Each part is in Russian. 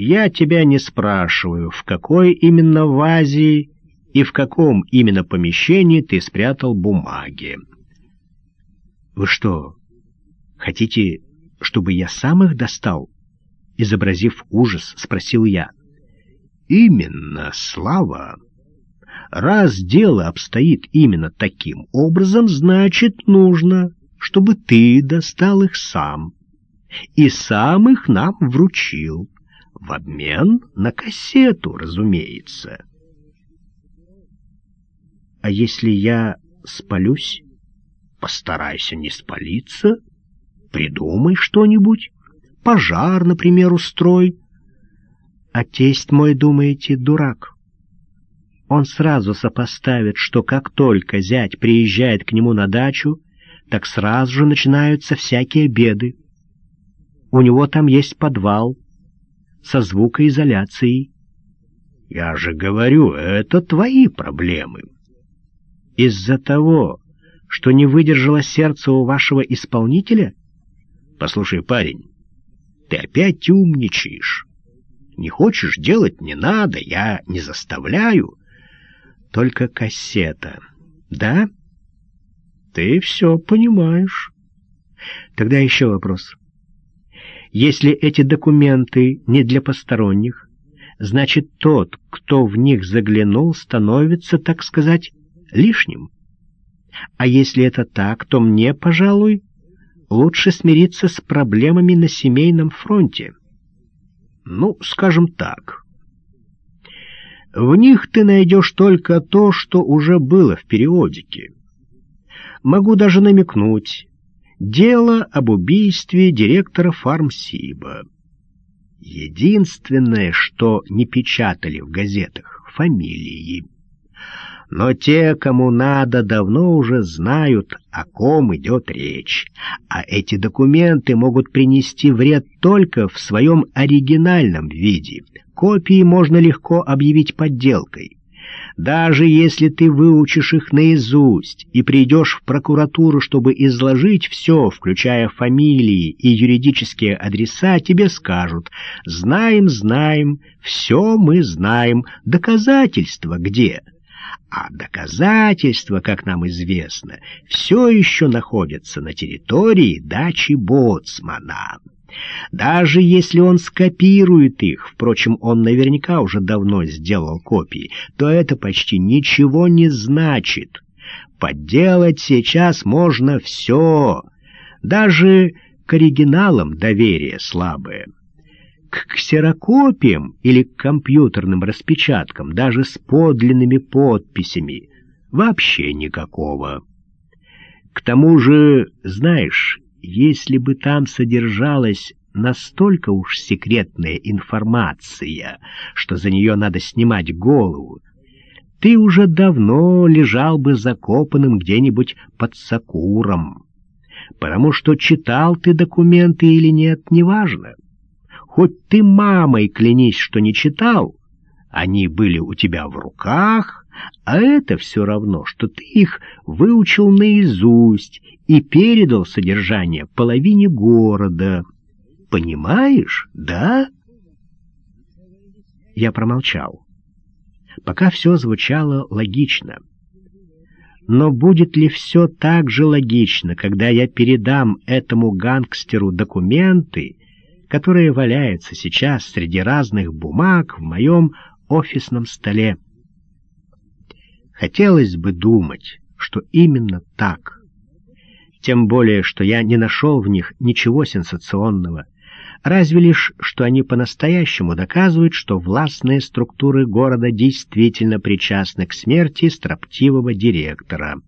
Я тебя не спрашиваю, в какой именно вазе и в каком именно помещении ты спрятал бумаги. Вы что, хотите, чтобы я сам их достал? Изобразив ужас, спросил я. Именно, Слава. Раз дело обстоит именно таким образом, значит, нужно, чтобы ты достал их сам. И сам их нам вручил. В обмен на кассету, разумеется. А если я спалюсь? Постарайся не спалиться. Придумай что-нибудь. Пожар, например, устрой. А тесть мой, думаете, дурак? Он сразу сопоставит, что как только зять приезжает к нему на дачу, так сразу же начинаются всякие беды. У него там есть подвал со звукоизоляцией. Я же говорю, это твои проблемы. Из-за того, что не выдержало сердце у вашего исполнителя? Послушай, парень, ты опять умничаешь. Не хочешь делать — не надо, я не заставляю. Только кассета, да? Ты все понимаешь. Тогда еще вопрос. Если эти документы не для посторонних, значит, тот, кто в них заглянул, становится, так сказать, лишним. А если это так, то мне, пожалуй, лучше смириться с проблемами на семейном фронте. Ну, скажем так. В них ты найдешь только то, что уже было в периодике. Могу даже намекнуть. Дело об убийстве директора фармсиба. Единственное, что не печатали в газетах — фамилии. Но те, кому надо, давно уже знают, о ком идет речь, а эти документы могут принести вред только в своем оригинальном виде. Копии можно легко объявить подделкой. Даже если ты выучишь их наизусть и придешь в прокуратуру, чтобы изложить все, включая фамилии и юридические адреса, тебе скажут «Знаем, знаем, все мы знаем, доказательства где?» А доказательства, как нам известно, все еще находятся на территории дачи Боцмана. Даже если он скопирует их, впрочем, он наверняка уже давно сделал копии, то это почти ничего не значит. Подделать сейчас можно все, даже к оригиналам доверие слабое. К ксерокопиям или к компьютерным распечаткам, даже с подлинными подписями, вообще никакого. К тому же, знаешь, если бы там содержалась настолько уж секретная информация, что за нее надо снимать голову, ты уже давно лежал бы закопанным где-нибудь под сакуром. Потому что читал ты документы или нет, неважно. Хоть ты мамой клянись, что не читал, они были у тебя в руках, а это все равно, что ты их выучил наизусть и передал содержание половине города. Понимаешь, да? Я промолчал. Пока все звучало логично. Но будет ли все так же логично, когда я передам этому гангстеру документы, которые валяются сейчас среди разных бумаг в моем офисном столе. Хотелось бы думать, что именно так. Тем более, что я не нашел в них ничего сенсационного, разве лишь, что они по-настоящему доказывают, что властные структуры города действительно причастны к смерти строптивого директора.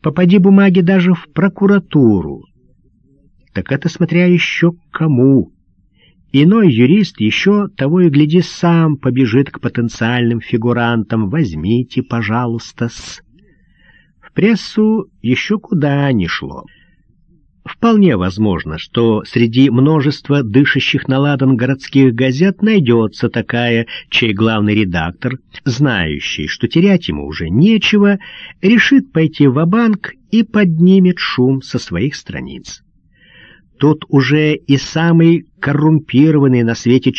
Попади бумаги даже в прокуратуру, так это смотря еще к кому. Иной юрист еще того и гляди сам побежит к потенциальным фигурантам. Возьмите, пожалуйста, с... В прессу еще куда ни шло. Вполне возможно, что среди множества дышащих на городских газет найдется такая, чей главный редактор, знающий, что терять ему уже нечего, решит пойти в банк и поднимет шум со своих страниц. Тут уже и самый коррумпированный на свете